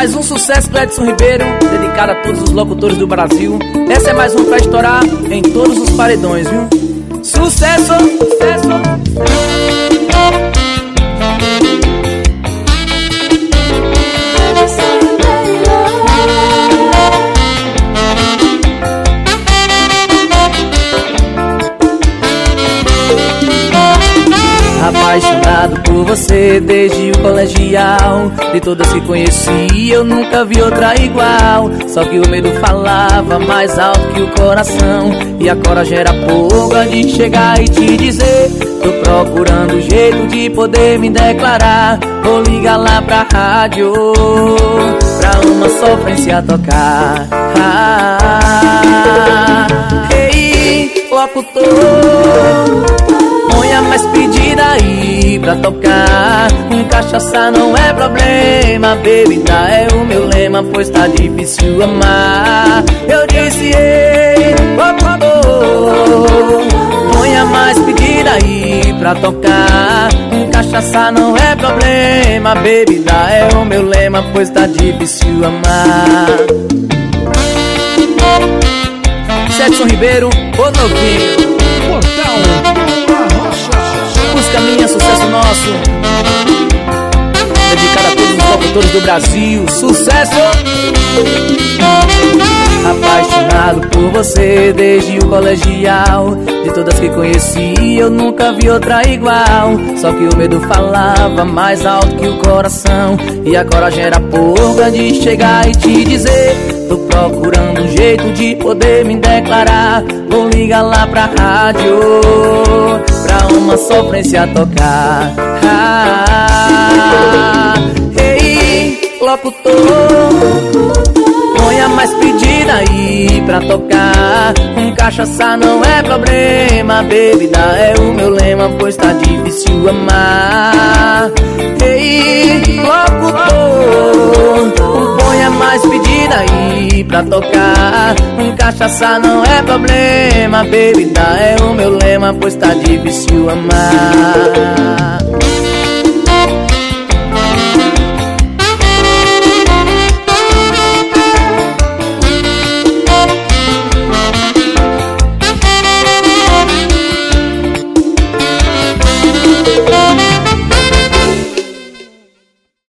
Mais um sucesso do Edson Ribeiro, dedicado a todos os locutores do Brasil. Essa é mais um pra estourar em todos os paredões, viu? Sucesso, sucesso! Apaixonado por você desde o colegial. De todas que conheci eu nunca vi outra igual. Só que o medo falava mais alto que o coração. E a coragem era pouca de chegar e te dizer Tô procurando um jeito de poder me declarar. Vou ligar lá pra rádio Pra uma sofrência tocar. Ah, Ei, locutor pra tocar. Um cachaça não é problema Bebida é o meu lema Pois tá difícil amar. Eu disse, ei, oh, Ponha mais pedida aí pra tocar. Um cachaça não é problema Bebida é o meu lema Pois tá difícil amar. Sexton Ribeiro, o novinho. Portal Música minha, sucesso nosso. Dedicado a todos os locutores do Brasil Sucesso! Apaixonado por você desde o colegial. De todas que conheci eu nunca vi outra igual. Só que o medo falava mais alto que o coração. E a coragem era pouca de chegar e te dizer Tô procurando um jeito de poder me declarar. Vou ligar lá pra rádio Pra uma sofrência tocar. Ah, Ei, locutor Ponha mais pedida aí pra tocar. Um cachaça não é problema Bebida é o meu lema Pois tá difícil amar. Ei, pra tocar. Um cachaça não é problema Bebida é o meu lema Pois tá difícil amar